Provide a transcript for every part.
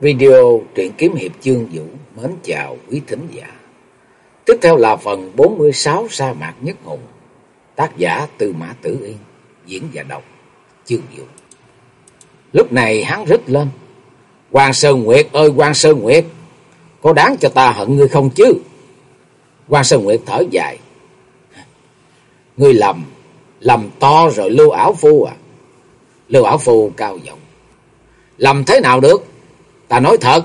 Video truyện kiếm hiệp chương vũ mến chào quý thính giả. Tiếp theo là phần 46 sa mạc nhất hùng. Tác giả Tư Mã Tử Yên, diễn và đọc chương vũ. Lúc này hắn rít lên. Hoàng Sơn Nguyệt ơi Hoàng Sơn Nguyệt, có đáng cho ta hận ngươi không chứ? Hoàng Sơn Nguyệt thở dài. Ngươi lầm, lầm to rồi Lưu Ảo Phu à. Lưu Ảo Phu cao giọng. Lầm thế nào được? Ta nói thật,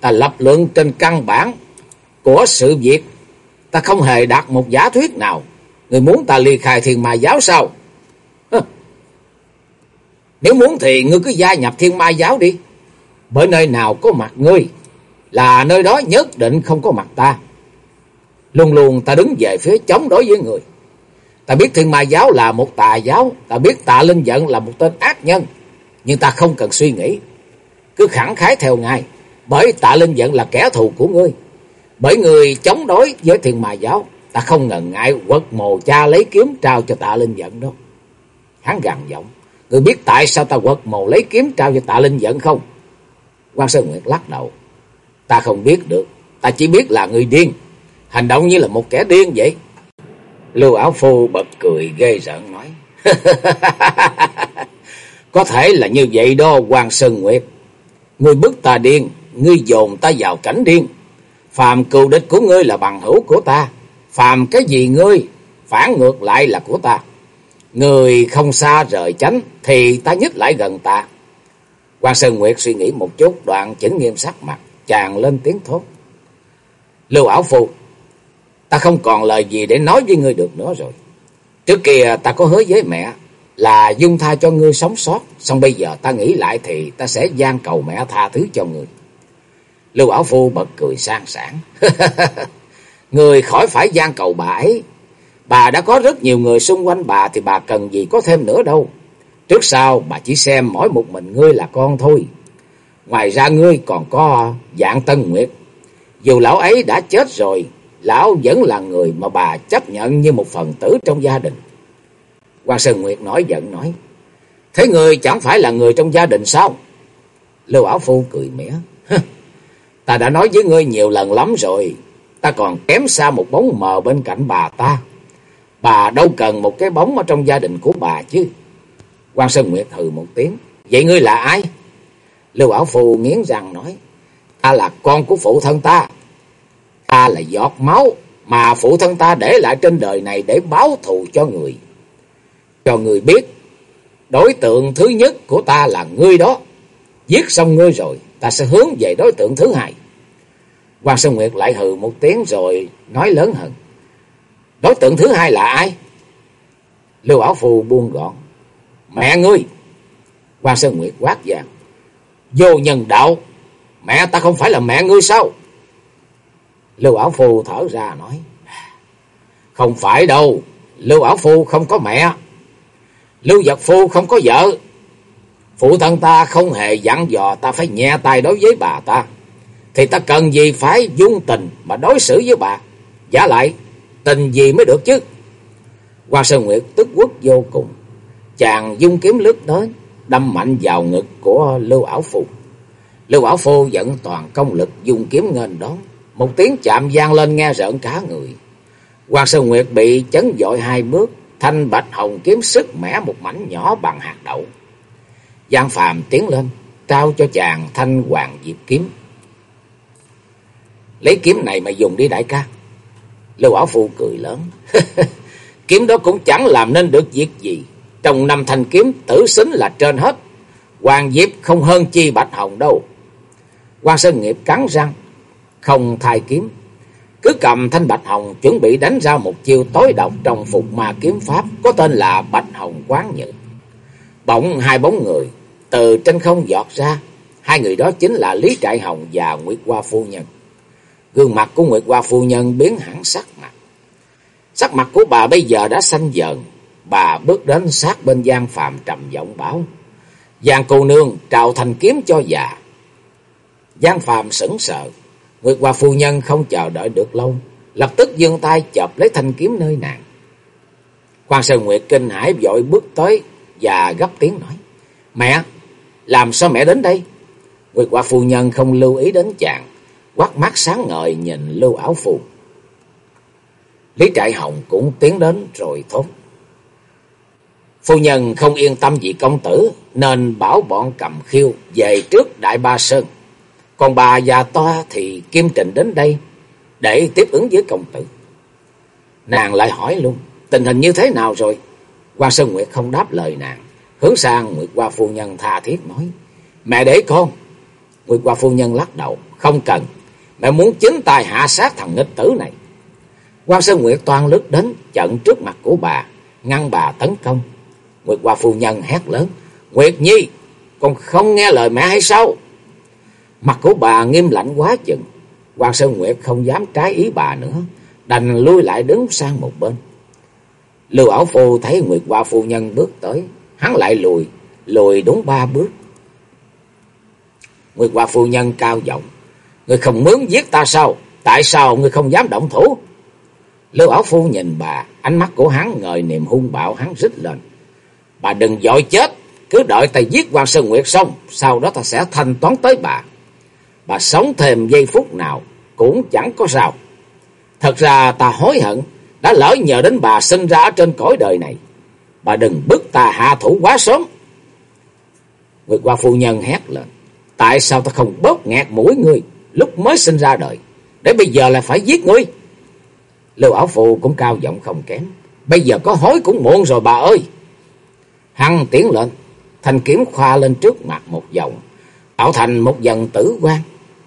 ta lập luận trên căn bản của sự việc. Ta không hề đặt một giả thuyết nào. Người muốn ta ly khai thiên ma giáo sao? Hừ. Nếu muốn thì ngươi cứ gia nhập thiên ma giáo đi. Bởi nơi nào có mặt ngươi là nơi đó nhất định không có mặt ta. Luôn luôn ta đứng về phía chống đối với người. Ta biết thiên ma giáo là một tà giáo. Ta biết tạ linh giận là một tên ác nhân. Nhưng ta không cần suy nghĩ cứ khẳng khái theo ngài, bởi tạ linh giận là kẻ thù của ngươi. Bởi người chống đối với thiền mà giáo, ta không ngần ngại quật mồ cha lấy kiếm trao cho tạ linh giận đó Hắn gằn giọng, ngươi biết tại sao ta quật mồ lấy kiếm trao cho tạ linh giận không? quan Sơn Nguyệt lắc đầu, ta không biết được, ta chỉ biết là người điên, hành động như là một kẻ điên vậy. Lưu Áo Phu bật cười ghê rợn nói, có thể là như vậy đó quan Sơn Nguyệt. Ngươi bức ta điên, ngươi dồn ta vào cảnh điên. Phàm cừu địch của ngươi là bằng hữu của ta. Phàm cái gì ngươi, phản ngược lại là của ta. Người không xa rời tránh, thì ta nhích lại gần ta. Quan Sơn Nguyệt suy nghĩ một chút, đoạn chỉnh nghiêm sắc mặt, chàng lên tiếng thốt. Lưu ảo phu, ta không còn lời gì để nói với ngươi được nữa rồi. Trước kia ta có hứa với mẹ, là dung tha cho ngươi sống sót. Xong bây giờ ta nghĩ lại thì ta sẽ gian cầu mẹ tha thứ cho ngươi. Lưu Bảo Phu bật cười sang sảng. người khỏi phải gian cầu bà ấy. Bà đã có rất nhiều người xung quanh bà thì bà cần gì có thêm nữa đâu. Trước sau bà chỉ xem mỗi một mình ngươi là con thôi. Ngoài ra ngươi còn có dạng Tân Nguyệt. Dù lão ấy đã chết rồi, lão vẫn là người mà bà chấp nhận như một phần tử trong gia đình. Quan Sơn Nguyệt nói giận nói. Thế người chẳng phải là người trong gia đình sao? Lưu Ảo Phu cười mỉa. Ta đã nói với ngươi nhiều lần lắm rồi. Ta còn kém xa một bóng mờ bên cạnh bà ta. Bà đâu cần một cái bóng ở trong gia đình của bà chứ. Quan Sơn Nguyệt hừ một tiếng. Vậy ngươi là ai? Lưu Ảo Phu nghiến răng nói. Ta là con của phụ thân ta. Ta là giọt máu mà phụ thân ta để lại trên đời này để báo thù cho người cho người biết. Đối tượng thứ nhất của ta là ngươi đó. Giết xong ngươi rồi, ta sẽ hướng về đối tượng thứ hai. Quan Sơn Nguyệt lại hừ một tiếng rồi nói lớn hơn. Đối tượng thứ hai là ai? Lưu Bảo Phù buông gọn. Mẹ ngươi! Quan Sơn Nguyệt quát vàng. Vô nhân đạo! Mẹ ta không phải là mẹ ngươi sao? Lưu Bảo Phù thở ra nói. Không phải đâu, Lưu Bảo Phù không có mẹ. Lưu Giật Phu không có vợ. Phụ thân ta không hề dặn dò ta phải nhẹ tay đối với bà ta. Thì ta cần gì phải dung tình mà đối xử với bà. Giả lại, tình gì mới được chứ. Hoa Sơn Nguyệt tức quốc vô cùng. Chàng dung kiếm lướt tới, đâm mạnh vào ngực của Lưu Ảo Phu. Lưu Ảo Phu dẫn toàn công lực dùng kiếm nghênh đón. Một tiếng chạm gian lên nghe rợn cả người. Hoàng Sơn Nguyệt bị chấn dội hai bước, Thanh bạch hồng kiếm sức mẻ một mảnh nhỏ bằng hạt đậu. Giang Phàm tiến lên, trao cho chàng thanh hoàng diệp kiếm. Lấy kiếm này mà dùng đi đại ca. Lưu Bảo Phu cười lớn. kiếm đó cũng chẳng làm nên được việc gì. Trong năm thanh kiếm tử xính là trên hết. Hoàng Diệp không hơn chi bạch hồng đâu. Quan Sơn Nghiệp cắn răng, không thay kiếm, cứ cầm thanh bạch hồng chuẩn bị đánh ra một chiêu tối độc trong phục ma kiếm pháp có tên là Bạch Hồng Quán nhật. Bỗng hai bóng người từ trên không giọt ra, hai người đó chính là Lý Trại Hồng và Nguyệt Hoa Phu Nhân. Gương mặt của Nguyệt Hoa Phu Nhân biến hẳn sắc mặt. Sắc mặt của bà bây giờ đã xanh dần, bà bước đến sát bên Giang Phạm trầm giọng bảo. Giang cô nương trào thành kiếm cho già. Giang Phạm sững sờ, Nguyệt Hoa phu nhân không chờ đợi được lâu, lập tức giương tay chộp lấy thanh kiếm nơi nàng. Quan Sơn Nguyệt kinh hãi vội bước tới và gấp tiếng nói: "Mẹ, làm sao mẹ đến đây?" Nguyệt Hoa phu nhân không lưu ý đến chàng, quát mắt sáng ngời nhìn Lưu Áo Phu. Lý Trại Hồng cũng tiến đến rồi thốt. Phu nhân không yên tâm vì công tử, nên bảo bọn cầm khiêu về trước Đại Ba Sơn. Còn bà già to thì Kim Trình đến đây để tiếp ứng với công tử. Nàng lại hỏi luôn, tình hình như thế nào rồi? Quan Sơn Nguyệt không đáp lời nàng, hướng sang Nguyệt Hoa phu nhân tha thiết nói, mẹ để con. Nguyệt Hoa phu nhân lắc đầu, không cần, mẹ muốn chính tài hạ sát thằng nghịch tử này. Quan Sơn Nguyệt toan lướt đến, chặn trước mặt của bà, ngăn bà tấn công. Nguyệt Hoa phu nhân hét lớn, Nguyệt Nhi, con không nghe lời mẹ hay sao? Mặt của bà nghiêm lạnh quá chừng, hoàng Sơn Nguyệt không dám trái ý bà nữa, đành lui lại đứng sang một bên. Lưu Ảo Phu thấy Nguyệt Hoa phu nhân bước tới, hắn lại lùi, lùi đúng ba bước. Nguyệt Hoa phu nhân cao giọng, người không muốn giết ta sao? Tại sao người không dám động thủ? Lưu Ảo Phu nhìn bà, ánh mắt của hắn ngời niềm hung bạo hắn rít lên. Bà đừng dội chết, cứ đợi ta giết Hoàng Sơn Nguyệt xong, sau đó ta sẽ thanh toán tới bà. Bà sống thêm giây phút nào cũng chẳng có sao. Thật ra ta hối hận, đã lỡ nhờ đến bà sinh ra ở trên cõi đời này. Bà đừng bức ta hạ thủ quá sớm. Nguyệt qua phu nhân hét lên. Tại sao ta không bóp nghẹt mũi ngươi lúc mới sinh ra đời, để bây giờ lại phải giết ngươi? Lưu ảo phù cũng cao giọng không kém. Bây giờ có hối cũng muộn rồi bà ơi. Hăng tiến lên, thanh kiếm khoa lên trước mặt một vòng, tạo thành một dần tử quan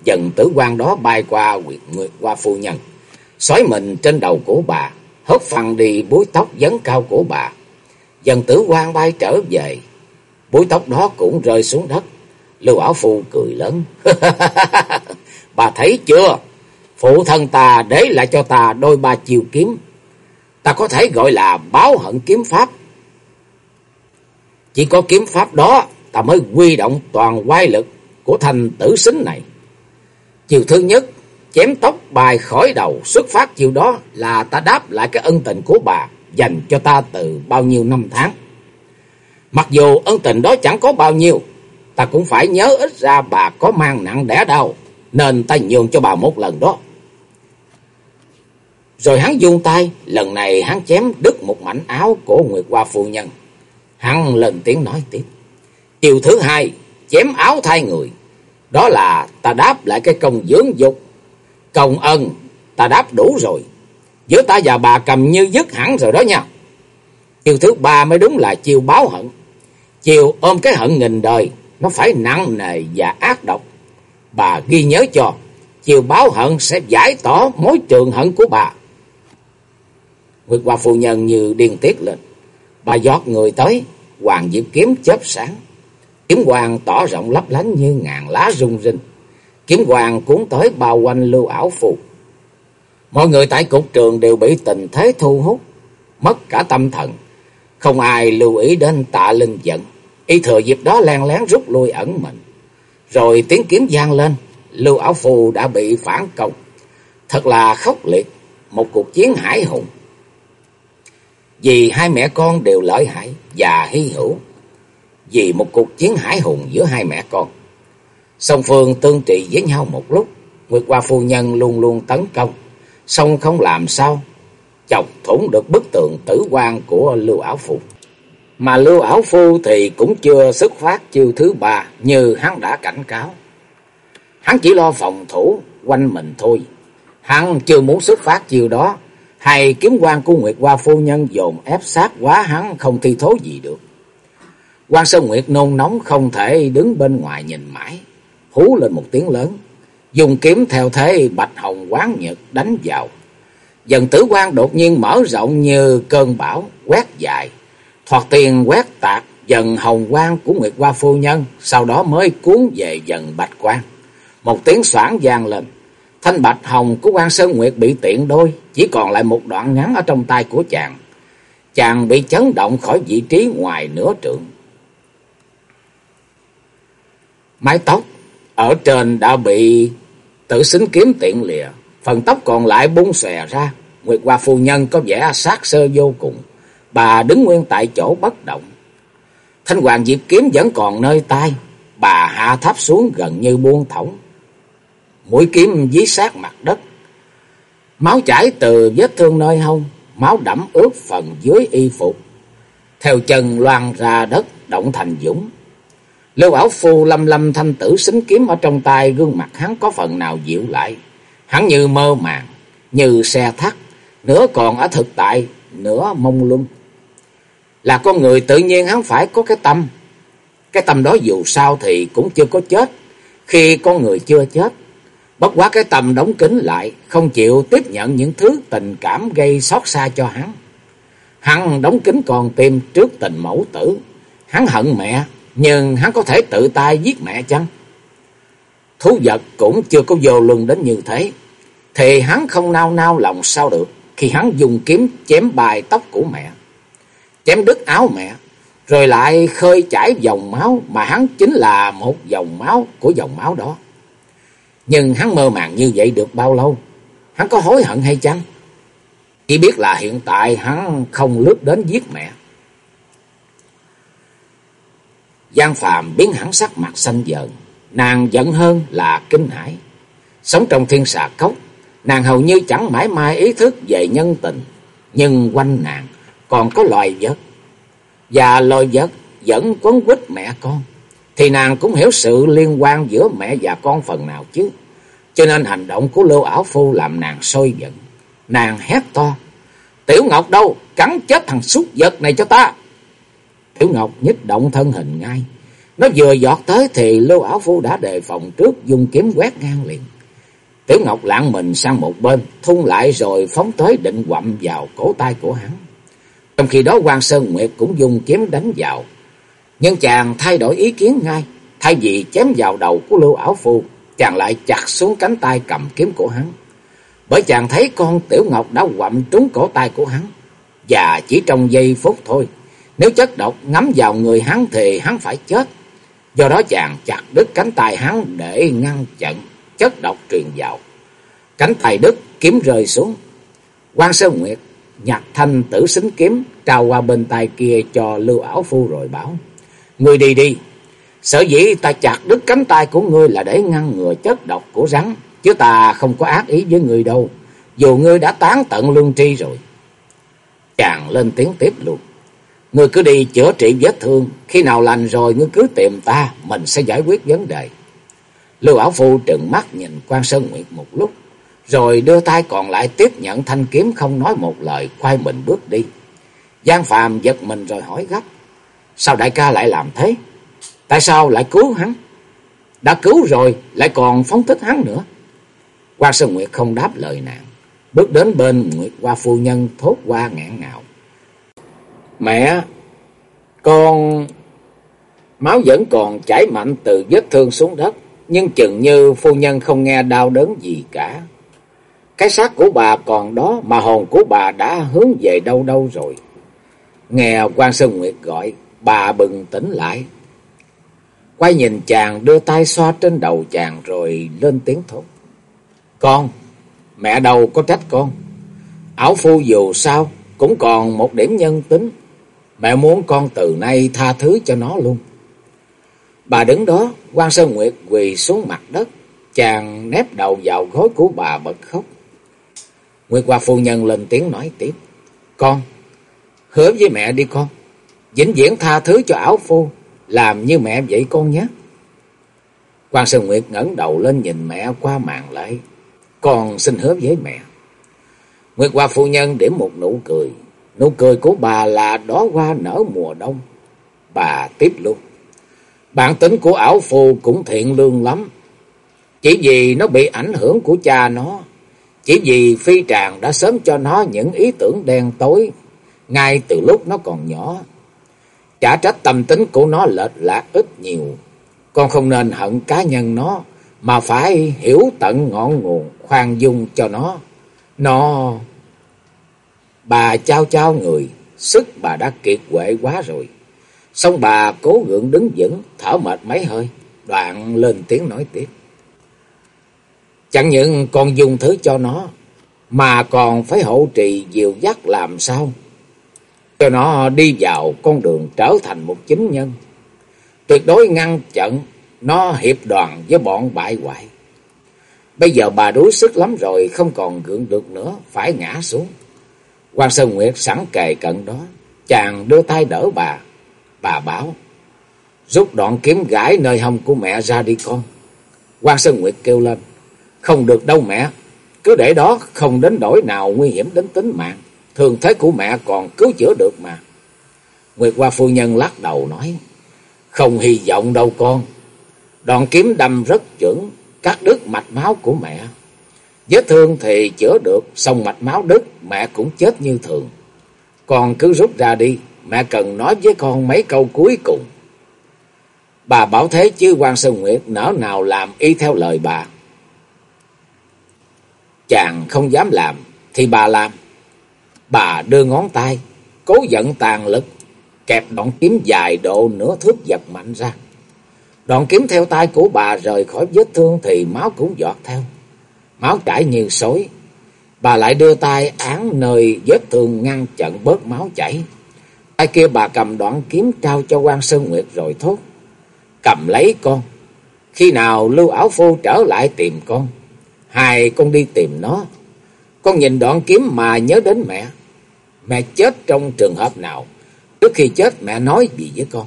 Dần tử quan đó bay qua Nguyệt Nguyệt qua phu nhân, xoáy mình trên đầu của bà, hất phăng đi búi tóc vấn cao của bà. Dần tử quan bay trở về, búi tóc đó cũng rơi xuống đất. Lưu Ảo Phu cười lớn. bà thấy chưa? Phụ thân ta để lại cho ta đôi ba chiều kiếm. Ta có thể gọi là báo hận kiếm pháp. Chỉ có kiếm pháp đó ta mới quy động toàn quay lực của thành tử xính này. Chiều thứ nhất, chém tóc bài khỏi đầu, xuất phát chiều đó là ta đáp lại cái ân tình của bà dành cho ta từ bao nhiêu năm tháng. Mặc dù ân tình đó chẳng có bao nhiêu, ta cũng phải nhớ ít ra bà có mang nặng đẻ đau, nên ta nhường cho bà một lần đó. Rồi hắn dung tay, lần này hắn chém đứt một mảnh áo của Nguyệt Hoa phu nhân. Hắn lên tiếng nói tiếp. Chiều thứ hai, chém áo thay người. Đó là ta đáp lại cái công dưỡng dục. Công ân, ta đáp đủ rồi. Giữa ta và bà cầm như dứt hẳn rồi đó nha. Chiều thứ ba mới đúng là chiều báo hận. Chiều ôm cái hận nghìn đời, nó phải nặng nề và ác độc. Bà ghi nhớ cho, chiều báo hận sẽ giải tỏ mối trường hận của bà. Nguyệt Hoa phu nhân như điên tiết lên. Bà giọt người tới, hoàng diệp kiếm chớp sáng. Kiếm quang tỏ rộng lấp lánh như ngàn lá rung rinh. Kiếm quang cuốn tới bao quanh lưu ảo phù. Mọi người tại cục trường đều bị tình thế thu hút, mất cả tâm thần. Không ai lưu ý đến tạ linh giận. Y thừa dịp đó len lén rút lui ẩn mình. Rồi tiếng kiếm gian lên, lưu ảo phù đã bị phản công. Thật là khốc liệt, một cuộc chiến hải hùng. Vì hai mẹ con đều lợi hại và hy hữu. Vì một cuộc chiến hải hùng giữa hai mẹ con. Song phương tương trị với nhau một lúc. Nguyệt Hoa phu nhân luôn luôn tấn công. Song không làm sao, chọc thủng được bức tượng tử quan của Lưu Ảo Phu. Mà Lưu Ảo Phu thì cũng chưa xuất phát chiêu thứ ba như hắn đã cảnh cáo. Hắn chỉ lo phòng thủ quanh mình thôi. Hắn chưa muốn xuất phát chiêu đó, hay kiếm quan của Nguyệt Hoa phu nhân dồn ép sát quá hắn không thi thố gì được. Quan Sơn Nguyệt nôn nóng không thể đứng bên ngoài nhìn mãi, hú lên một tiếng lớn, dùng kiếm theo thế bạch hồng quán nhật đánh vào. Dần tử quan đột nhiên mở rộng như cơn bão, quét dài, thoạt tiền quét tạc dần hồng quang của Nguyệt Hoa phu nhân, sau đó mới cuốn về dần bạch quang. Một tiếng xoảng vang lên, Thanh bạch hồng của quan Sơn Nguyệt bị tiện đôi, chỉ còn lại một đoạn ngắn ở trong tay của chàng. Chàng bị chấn động khỏi vị trí ngoài nửa trượng. Mái tóc ở trên đã bị tự xính kiếm tiện lìa, phần tóc còn lại bung xòe ra. Nguyệt Hoa phu nhân có vẻ sát sơ vô cùng, bà đứng nguyên tại chỗ bất động. Thanh hoàng diệp kiếm vẫn còn nơi tay, bà hạ thấp xuống gần như buông thõng. Mũi kiếm dí sát mặt đất. Máu chảy từ vết thương nơi hông, máu đẫm ướt phần dưới y phục. Theo chân loan ra đất, động thành dũng. Lưu Bảo Phu lâm lâm thanh tử xính kiếm ở trong tay, gương mặt hắn có phần nào dịu lại. Hắn như mơ màng, như xe thắt, nửa còn ở thực tại, nửa mông lung. Là con người tự nhiên hắn phải có cái tâm. Cái tâm đó dù sao thì cũng chưa có chết. Khi con người chưa chết, bất quá cái tâm đóng kín lại, không chịu tiếp nhận những thứ tình cảm gây xót xa cho hắn. Hắn đóng kín còn tim trước tình mẫu tử. Hắn hận mẹ, nhưng hắn có thể tự tay giết mẹ chăng? Thú vật cũng chưa có vô luân đến như thế. Thì hắn không nao nao lòng sao được khi hắn dùng kiếm chém bài tóc của mẹ. Chém đứt áo mẹ. Rồi lại khơi chảy dòng máu mà hắn chính là một dòng máu của dòng máu đó. Nhưng hắn mơ màng như vậy được bao lâu? Hắn có hối hận hay chăng? Chỉ biết là hiện tại hắn không lướt đến giết mẹ. Giang Phàm biến hẳn sắc mặt xanh dần, nàng giận hơn là kinh hãi. Sống trong thiên xà cốc, nàng hầu như chẳng mãi mai ý thức về nhân tình, nhưng quanh nàng còn có loài vật. Và loài vật vẫn quấn quýt mẹ con, thì nàng cũng hiểu sự liên quan giữa mẹ và con phần nào chứ. Cho nên hành động của Lưu Ảo Phu làm nàng sôi giận. Nàng hét to, Tiểu Ngọc đâu, cắn chết thằng súc vật này cho ta. Tiểu Ngọc nhích động thân hình ngay. Nó vừa giọt tới thì Lưu Ảo Phu đã đề phòng trước dùng kiếm quét ngang liền. Tiểu Ngọc lạng mình sang một bên, thun lại rồi phóng tới định quặm vào cổ tay của hắn. Trong khi đó quan Sơn Nguyệt cũng dùng kiếm đánh vào. Nhưng chàng thay đổi ý kiến ngay. Thay vì chém vào đầu của Lưu Ảo Phu, chàng lại chặt xuống cánh tay cầm kiếm của hắn. Bởi chàng thấy con Tiểu Ngọc đã quặm trúng cổ tay của hắn. Và chỉ trong giây phút thôi, nếu chất độc ngắm vào người hắn thì hắn phải chết. Do đó chàng chặt đứt cánh tay hắn để ngăn chặn chất độc truyền vào. Cánh tay đứt, kiếm rơi xuống. quan Sơn Nguyệt nhặt thanh tử xính kiếm trao qua bên tay kia cho Lưu Ảo Phu rồi bảo. người đi đi. Sở dĩ ta chặt đứt cánh tay của ngươi là để ngăn ngừa chất độc của rắn. Chứ ta không có ác ý với ngươi đâu. Dù ngươi đã tán tận lương tri rồi. Chàng lên tiếng tiếp luôn. Ngươi cứ đi chữa trị vết thương. Khi nào lành rồi ngươi cứ tìm ta. Mình sẽ giải quyết vấn đề. Lưu Ảo Phu trừng mắt nhìn quan Sơn Nguyệt một lúc. Rồi đưa tay còn lại tiếp nhận thanh kiếm không nói một lời. quay mình bước đi. Giang Phàm giật mình rồi hỏi gấp. Sao đại ca lại làm thế? Tại sao lại cứu hắn? Đã cứu rồi, lại còn phóng thích hắn nữa. Quan Sơn Nguyệt không đáp lời nàng. Bước đến bên Nguyệt Hoa phu nhân thốt qua ngạn ngào. Mẹ, con... Máu vẫn còn chảy mạnh từ vết thương xuống đất, nhưng chừng như phu nhân không nghe đau đớn gì cả. Cái xác của bà còn đó mà hồn của bà đã hướng về đâu đâu rồi. Nghe quan Sơn Nguyệt gọi, bà bừng tỉnh lại. Quay nhìn chàng đưa tay xoa trên đầu chàng rồi lên tiếng thốt. Con, mẹ đâu có trách con. Ảo phu dù sao cũng còn một điểm nhân tính. Mẹ muốn con từ nay tha thứ cho nó luôn. Bà đứng đó, quan Sơn Nguyệt quỳ xuống mặt đất. Chàng nép đầu vào gối của bà bật khóc. Nguyệt Hoa phu nhân lên tiếng nói tiếp. Con, hứa với mẹ đi con. Vĩnh viễn tha thứ cho ảo phu. Làm như mẹ vậy con nhé. Quan Sơn Nguyệt ngẩng đầu lên nhìn mẹ qua màn lại. Con xin hứa với mẹ. Nguyệt Hoa phu nhân điểm một nụ cười. Nụ cười của bà là đó hoa nở mùa đông. Bà tiếp luôn. Bản tính của ảo phù cũng thiện lương lắm. Chỉ vì nó bị ảnh hưởng của cha nó. Chỉ vì phi tràng đã sớm cho nó những ý tưởng đen tối. Ngay từ lúc nó còn nhỏ. Chả trách tâm tính của nó lệch lạc ít nhiều. Con không nên hận cá nhân nó. Mà phải hiểu tận ngọn nguồn khoan dung cho nó. Nó... Bà trao trao người, sức bà đã kiệt quệ quá rồi. Xong bà cố gượng đứng vững, thở mệt mấy hơi, đoạn lên tiếng nói tiếp. Chẳng những con dùng thứ cho nó, mà còn phải hậu trì dìu dắt làm sao. Cho nó đi vào con đường trở thành một chính nhân. Tuyệt đối ngăn chặn nó hiệp đoàn với bọn bại hoại. Bây giờ bà đuối sức lắm rồi, không còn gượng được nữa, phải ngã xuống. Quan Sơn Nguyệt sẵn kề cận đó, chàng đưa tay đỡ bà. Bà bảo, rút đoạn kiếm gãi nơi hông của mẹ ra đi con. Quan Sơn Nguyệt kêu lên, không được đâu mẹ, cứ để đó không đến đổi nào nguy hiểm đến tính mạng. Thường thế của mẹ còn cứu chữa được mà. Nguyệt Hoa phu nhân lắc đầu nói, không hy vọng đâu con. Đoạn kiếm đâm rất chuẩn, cắt đứt mạch máu của mẹ. Vết thương thì chữa được, xong mạch máu đứt, mẹ cũng chết như thường. Con cứ rút ra đi, mẹ cần nói với con mấy câu cuối cùng. Bà bảo thế chứ quan Sơn Nguyệt nỡ nào làm y theo lời bà. Chàng không dám làm, thì bà làm. Bà đưa ngón tay, cố giận tàn lực, kẹp đoạn kiếm dài độ nửa thước giật mạnh ra. Đoạn kiếm theo tay của bà rời khỏi vết thương thì máu cũng giọt theo. Máu chảy như sối. Bà lại đưa tay án nơi vết thương ngăn chặn bớt máu chảy. Tay kia bà cầm đoạn kiếm trao cho quan Sơn Nguyệt rồi thốt. Cầm lấy con. Khi nào lưu ảo phu trở lại tìm con. Hai con đi tìm nó. Con nhìn đoạn kiếm mà nhớ đến mẹ. Mẹ chết trong trường hợp nào? Trước khi chết mẹ nói gì với con?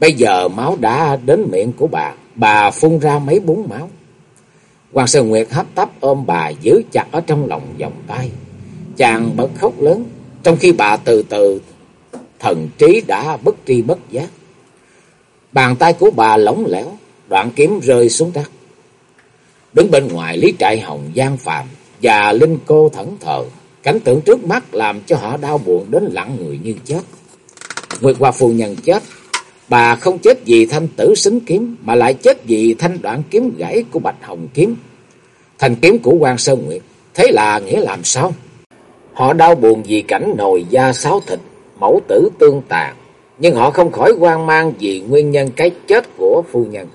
Bây giờ máu đã đến miệng của bà. Bà phun ra mấy bún máu. Hoàng Sơn Nguyệt hấp tấp ôm bà giữ chặt ở trong lòng vòng tay. Chàng bật khóc lớn. Trong khi bà từ từ thần trí đã bất tri bất giác. Bàn tay của bà lỏng lẻo. Đoạn kiếm rơi xuống đất. Đứng bên ngoài Lý Trại Hồng, Giang Phạm và Linh Cô thẫn thờ. Cảnh tượng trước mắt làm cho họ đau buồn đến lặng người như chết. Nguyệt Hoa Phu Nhân chết. Bà không chết vì thanh tử xính kiếm, mà lại chết vì thanh đoạn kiếm gãy của Bạch Hồng Kiếm. Thanh kiếm của quan Sơn Nguyệt. Thế là nghĩa làm sao? Họ đau buồn vì cảnh nồi da sáo thịt, mẫu tử tương tàn. Nhưng họ không khỏi hoang mang vì nguyên nhân cái chết của phu nhân.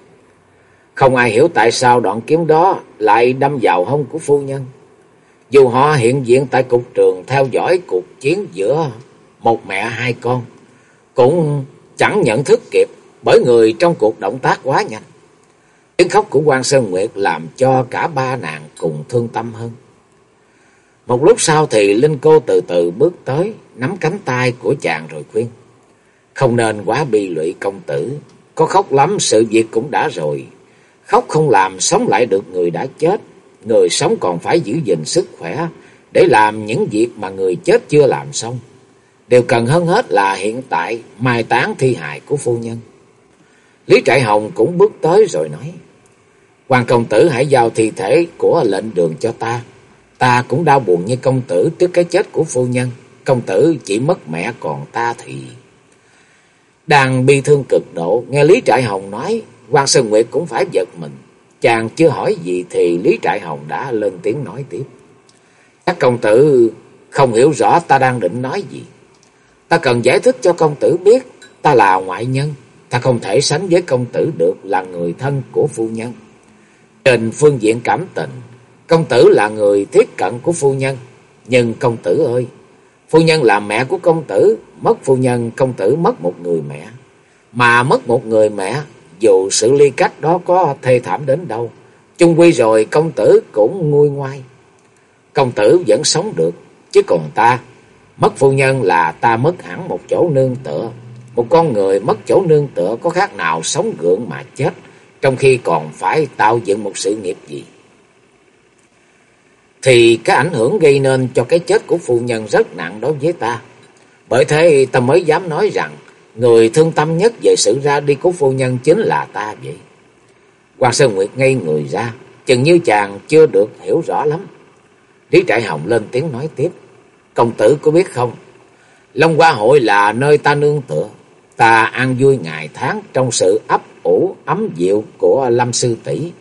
Không ai hiểu tại sao đoạn kiếm đó lại đâm vào hông của phu nhân. Dù họ hiện diện tại cục trường theo dõi cuộc chiến giữa một mẹ hai con, cũng chẳng nhận thức kịp bởi người trong cuộc động tác quá nhanh. Tiếng khóc của quan Sơn Nguyệt làm cho cả ba nàng cùng thương tâm hơn. Một lúc sau thì Linh Cô từ từ bước tới, nắm cánh tay của chàng rồi khuyên. Không nên quá bi lụy công tử, có khóc lắm sự việc cũng đã rồi. Khóc không làm sống lại được người đã chết, người sống còn phải giữ gìn sức khỏe để làm những việc mà người chết chưa làm xong. Điều cần hơn hết là hiện tại mai táng thi hài của phu nhân. Lý Trại Hồng cũng bước tới rồi nói. Hoàng công tử hãy giao thi thể của lệnh đường cho ta. Ta cũng đau buồn như công tử trước cái chết của phu nhân. Công tử chỉ mất mẹ còn ta thì... Đang bi thương cực độ, nghe Lý Trại Hồng nói, Hoàng Sơn Nguyệt cũng phải giật mình. Chàng chưa hỏi gì thì Lý Trại Hồng đã lên tiếng nói tiếp. Các công tử không hiểu rõ ta đang định nói gì. Ta cần giải thích cho công tử biết ta là ngoại nhân. Ta không thể sánh với công tử được là người thân của phu nhân. Trên phương diện cảm tình, công tử là người thiết cận của phu nhân. Nhưng công tử ơi, phu nhân là mẹ của công tử, mất phu nhân công tử mất một người mẹ. Mà mất một người mẹ, dù sự ly cách đó có thê thảm đến đâu, chung quy rồi công tử cũng nguôi ngoai. Công tử vẫn sống được, chứ còn ta, mất phu nhân là ta mất hẳn một chỗ nương tựa. Một con người mất chỗ nương tựa có khác nào sống gượng mà chết, trong khi còn phải tạo dựng một sự nghiệp gì. Thì cái ảnh hưởng gây nên cho cái chết của phu nhân rất nặng đối với ta. Bởi thế ta mới dám nói rằng người thương tâm nhất về sự ra đi của phu nhân chính là ta vậy. Hoàng Sơn Nguyệt ngây người ra, chừng như chàng chưa được hiểu rõ lắm. Lý Trại Hồng lên tiếng nói tiếp. Công tử có biết không? Long Hoa Hội là nơi ta nương tựa. Ta an vui ngày tháng trong sự ấp ủ ấm dịu của Lâm Sư tỷ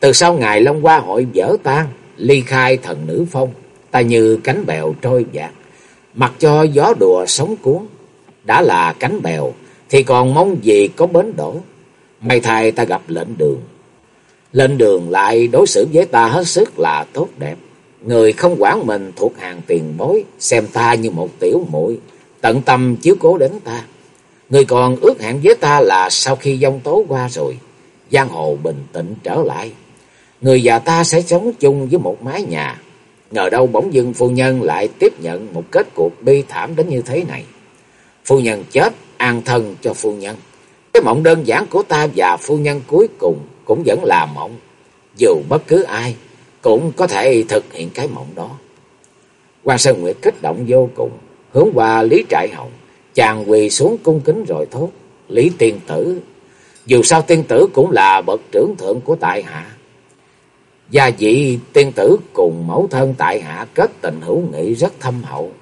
Từ sau ngày Long Hoa Hội vỡ tan, ly khai thần nữ phong, ta như cánh bèo trôi dạt, mặc cho gió đùa sóng cuốn. Đã là cánh bèo, thì còn mong gì có bến đổ. May thay ta gặp lệnh đường. Lệnh đường lại đối xử với ta hết sức là tốt đẹp. Người không quản mình thuộc hàng tiền bối, xem ta như một tiểu muội tận tâm chiếu cố đến ta. Người còn ước hẹn với ta là sau khi giông tố qua rồi, giang hồ bình tĩnh trở lại. Người và ta sẽ sống chung với một mái nhà. Ngờ đâu bỗng dưng phu nhân lại tiếp nhận một kết cuộc bi thảm đến như thế này. Phu nhân chết, an thân cho phu nhân. Cái mộng đơn giản của ta và phu nhân cuối cùng cũng vẫn là mộng. Dù bất cứ ai cũng có thể thực hiện cái mộng đó. Quan Sơn Nguyệt kích động vô cùng, hướng qua Lý Trại Hồng, chàng quỳ xuống cung kính rồi thốt, Lý Tiên Tử, dù sao Tiên Tử cũng là bậc trưởng thượng của tại hạ. Gia dị Tiên Tử cùng mẫu thân tại hạ kết tình hữu nghị rất thâm hậu.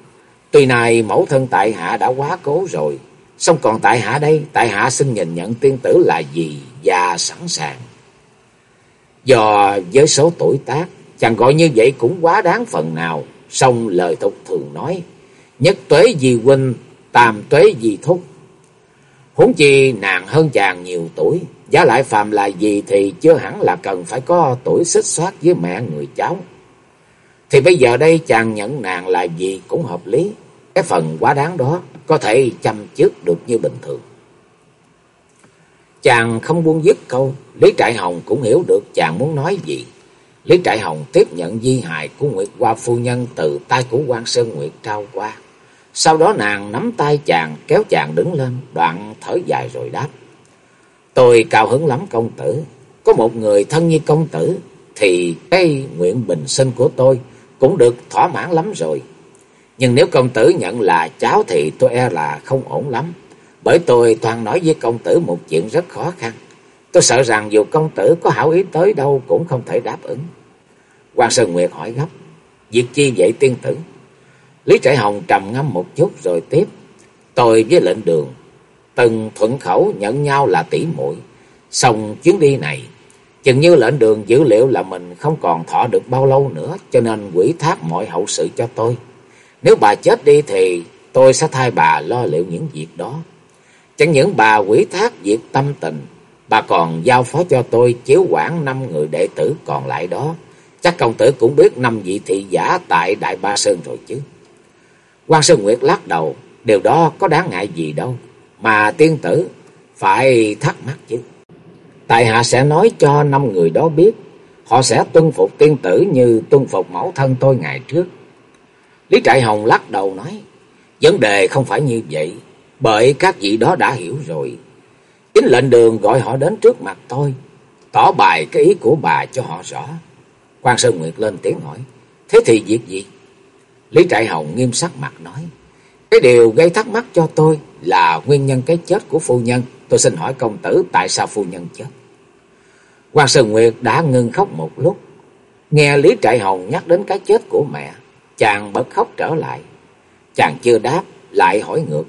Tuy này mẫu thân tại hạ đã quá cố rồi, xong còn tại hạ đây, tại hạ xin nhìn nhận Tiên Tử là gì và sẵn sàng. Do với số tuổi tác, chàng gọi như vậy cũng quá đáng phần nào, song lời tục thường nói, nhất tuế di huynh, tam tuế di thúc. Huống chi nàng hơn chàng nhiều tuổi, giá lại phàm là gì thì chưa hẳn là cần phải có tuổi xích xoát với mẹ người cháu. Thì bây giờ đây chàng nhận nàng là gì cũng hợp lý, cái phần quá đáng đó có thể chăm trước được như bình thường. Chàng không buông dứt câu, Lý Trại Hồng cũng hiểu được chàng muốn nói gì. Lý Trại Hồng tiếp nhận di hài của Nguyệt Hoa Phu Nhân từ tay của quan Sơn Nguyệt trao qua. Sau đó nàng nắm tay chàng kéo chàng đứng lên, đoạn thở dài rồi đáp. Tôi cao hứng lắm công tử, có một người thân như công tử, thì cái nguyện bình sinh của tôi cũng được thỏa mãn lắm rồi. Nhưng nếu công tử nhận là cháu thì tôi e là không ổn lắm. Bởi tôi toàn nói với công tử một chuyện rất khó khăn. Tôi sợ rằng dù công tử có hảo ý tới đâu cũng không thể đáp ứng. Quan Sơn Nguyệt hỏi gấp. Việc chi vậy tiên tử? Lý Trại Hồng trầm ngâm một chút rồi tiếp. Tôi với lệnh đường từng thuận khẩu nhận nhau là tỷ muội Xong chuyến đi này, chừng như lệnh đường dữ liệu là mình không còn thọ được bao lâu nữa, cho nên quỷ thác mọi hậu sự cho tôi. Nếu bà chết đi thì tôi sẽ thay bà lo liệu những việc đó. Chẳng những bà quỷ thác việc tâm tình, bà còn giao phó cho tôi chiếu quản năm người đệ tử còn lại đó. Chắc công tử cũng biết năm vị thị giả tại Đại Ba Sơn rồi chứ. quan Sơn Nguyệt lắc đầu, điều đó có đáng ngại gì đâu, mà tiên tử phải thắc mắc chứ. Tại hạ sẽ nói cho năm người đó biết, họ sẽ tuân phục tiên tử như tuân phục mẫu thân tôi ngày trước. Lý Trại Hồng lắc đầu nói, vấn đề không phải như vậy, bởi các vị đó đã hiểu rồi. Chính lệnh đường gọi họ đến trước mặt tôi, tỏ bài cái ý của bà cho họ rõ. quan Sơn Nguyệt lên tiếng hỏi, thế thì việc gì? Lý Trại Hồng nghiêm sắc mặt nói, cái điều gây thắc mắc cho tôi là nguyên nhân cái chết của phu nhân. Tôi xin hỏi công tử tại sao phu nhân chết? quan Sơn Nguyệt đã ngưng khóc một lúc. Nghe Lý Trại Hồng nhắc đến cái chết của mẹ, chàng bật khóc trở lại. Chàng chưa đáp, lại hỏi ngược.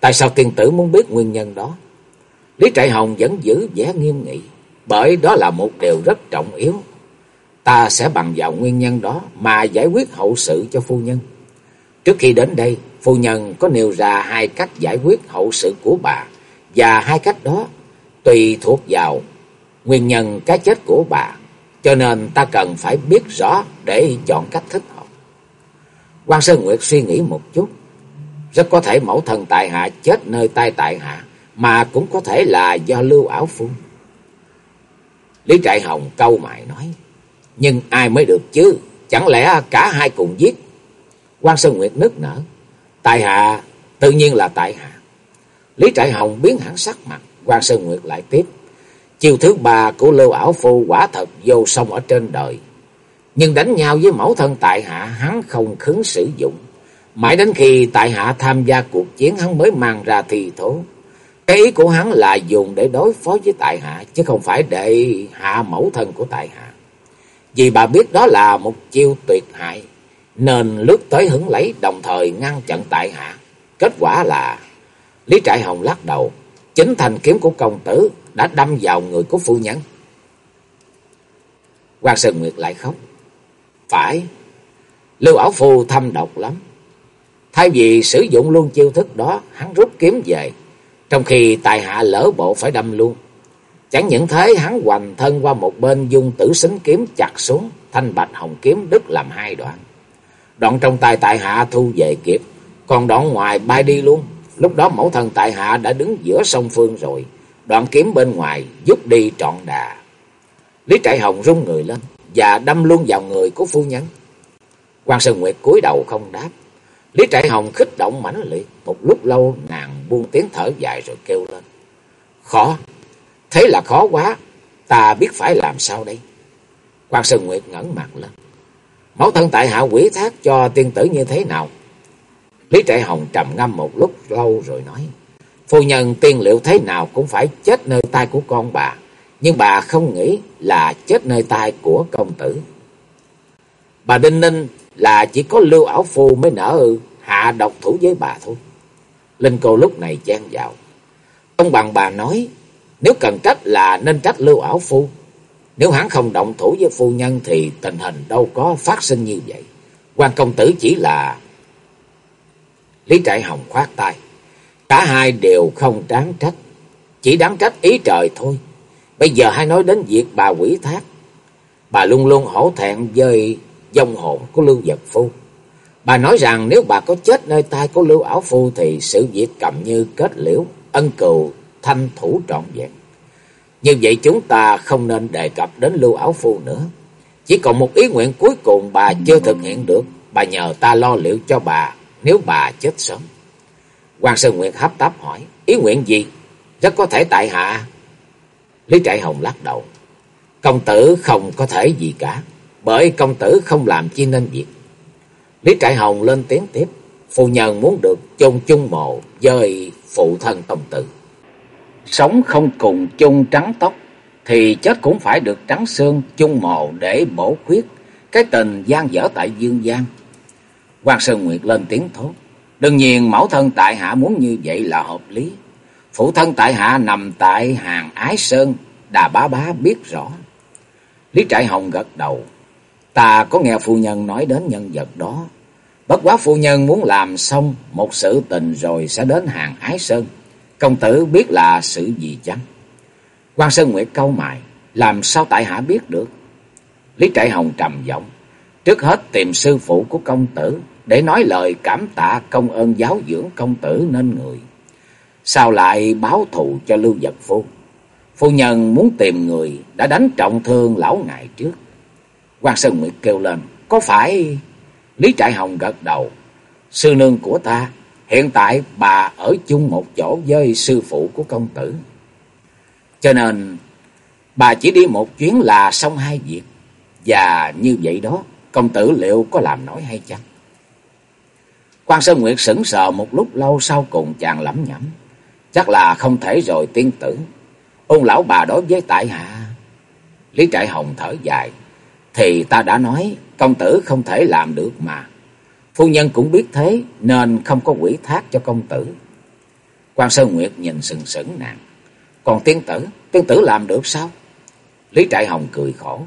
Tại sao tiên tử muốn biết nguyên nhân đó? Lý Trại Hồng vẫn giữ vẻ nghiêm nghị, bởi đó là một điều rất trọng yếu. Ta sẽ bằng vào nguyên nhân đó mà giải quyết hậu sự cho phu nhân. Trước khi đến đây, phu nhân có nêu ra hai cách giải quyết hậu sự của bà, và hai cách đó tùy thuộc vào nguyên nhân cái chết của bà, cho nên ta cần phải biết rõ để chọn cách thích hợp. Quan Sơn Nguyệt suy nghĩ một chút, rất có thể mẫu thần tại hạ chết nơi tay tại hạ, mà cũng có thể là do lưu ảo phu. Lý Trại Hồng câu mại nói, nhưng ai mới được chứ, chẳng lẽ cả hai cùng giết? quan Sơn Nguyệt nức nở, tại hạ, tự nhiên là tại hạ. Lý Trại Hồng biến hẳn sắc mặt, quan Sơn Nguyệt lại tiếp, chiều thứ ba của lưu ảo phu quả thật vô song ở trên đời. Nhưng đánh nhau với mẫu thân tại hạ hắn không khứng sử dụng. Mãi đến khi tại hạ tham gia cuộc chiến hắn mới mang ra thì thố. Cái ý của hắn là dùng để đối phó với tại hạ, chứ không phải để hạ mẫu thân của tại hạ. Vì bà biết đó là một chiêu tuyệt hại, nên lướt tới hứng lấy đồng thời ngăn chặn tại hạ. Kết quả là Lý Trại Hồng lắc đầu, chính thành kiếm của công tử đã đâm vào người của phu nhân. Quan Sơn Nguyệt lại khóc. Phải, Lưu Ảo Phu thâm độc lắm. Thay vì sử dụng luôn chiêu thức đó, hắn rút kiếm về, trong khi tài hạ lỡ bộ phải đâm luôn. Chẳng những thế hắn hoành thân qua một bên dung tử xính kiếm chặt xuống, thanh bạch hồng kiếm đứt làm hai đoạn. Đoạn trong tay tại hạ thu về kịp, còn đoạn ngoài bay đi luôn, Lúc đó mẫu thân tại hạ đã đứng giữa sông Phương rồi, đoạn kiếm bên ngoài giúp đi trọn đà. Lý Trại Hồng rung người lên và đâm luôn vào người của phu nhân. Quan Sơn Nguyệt cúi đầu không đáp. Lý Trại Hồng khích động mãnh liệt, một lúc lâu nàng buông tiếng thở dài rồi kêu lên. Khó, thế là khó quá, ta biết phải làm sao đây? Quan Sơn Nguyệt ngẩn mặt lên. Mẫu thân tại hạ quỷ thác cho tiên tử như thế nào? Lý Trại Hồng trầm ngâm một lúc lâu rồi nói. Phu nhân tiên liệu thế nào cũng phải chết nơi tay của con bà. Nhưng bà không nghĩ là chết nơi tay của công tử. Bà Đinh Ninh là chỉ có lưu ảo phu mới nỡ hạ độc thủ với bà thôi. Linh cô lúc này chen vào. Ông bằng bà nói, nếu cần trách là nên trách lưu ảo phu. Nếu hắn không động thủ với phu nhân thì tình hình đâu có phát sinh như vậy. quan công tử chỉ là... Lý Trại Hồng khoát tay. Cả hai đều không đáng trách. Chỉ đáng trách ý trời thôi. Bây giờ hay nói đến việc bà quỷ thác. Bà luôn luôn hổ thẹn với dông hồn của Lưu Giật Phu. Bà nói rằng nếu bà có chết nơi tay của Lưu Ảo Phu thì sự việc cầm như kết liễu, ân cừu, thanh thủ trọn vẹn. Như vậy chúng ta không nên đề cập đến Lưu Ảo Phu nữa. Chỉ còn một ý nguyện cuối cùng bà chưa thực hiện được, bà nhờ ta lo liệu cho bà nếu bà chết sớm. Hoàng Sơn Nguyệt hấp tấp hỏi, ý nguyện gì? Rất có thể tại hạ. Lý Trại Hồng lắc đầu. Công tử không có thể gì cả, bởi công tử không làm chi nên việc. Lý Trại Hồng lên tiếng tiếp, phu nhân muốn được chôn chung mộ với phụ thân công tử. Sống không cùng chung trắng tóc, thì chết cũng phải được trắng xương chung mộ để bổ khuyết cái tình gian dở tại dương gian. Quan Sơn Nguyệt lên tiếng thốt. Đương nhiên mẫu thân tại hạ muốn như vậy là hợp lý. Phụ thân tại hạ nằm tại hàng ái sơn, đà bá bá biết rõ. Lý Trại Hồng gật đầu. Ta có nghe phu nhân nói đến nhân vật đó. Bất quá phu nhân muốn làm xong một sự tình rồi sẽ đến hàng ái sơn. Công tử biết là sự gì chăng? Quan Sơn Nguyệt câu mài. Làm sao tại hạ biết được? Lý Trại Hồng trầm giọng. Trước hết tìm sư phụ của công tử để nói lời cảm tạ công ơn giáo dưỡng công tử nên người. Sao lại báo thù cho Lưu Vật Phu? Phu nhân muốn tìm người đã đánh trọng thương lão ngài trước quan Sơn Nguyệt kêu lên, có phải... Lý Trại Hồng gật đầu, sư nương của ta, hiện tại bà ở chung một chỗ với sư phụ của công tử. Cho nên, bà chỉ đi một chuyến là xong hai việc. Và như vậy đó, công tử liệu có làm nổi hay chăng? Quan Sơn Nguyệt sững sờ một lúc lâu sau cùng chàng lẩm nhẩm. Chắc là không thể rồi tiên tử. Ôn lão bà đối với tại hạ. Lý Trại Hồng thở dài. Thì ta đã nói công tử không thể làm được mà. Phu nhân cũng biết thế nên không có quỷ thác cho công tử. Quan Sơn Nguyệt nhìn sừng sững nàng. Còn tiên tử, tiên tử làm được sao? Lý Trại Hồng cười khổ.